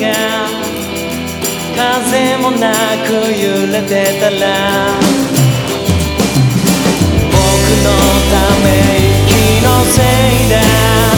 が風もなく揺れてたら僕のため息のせいだ。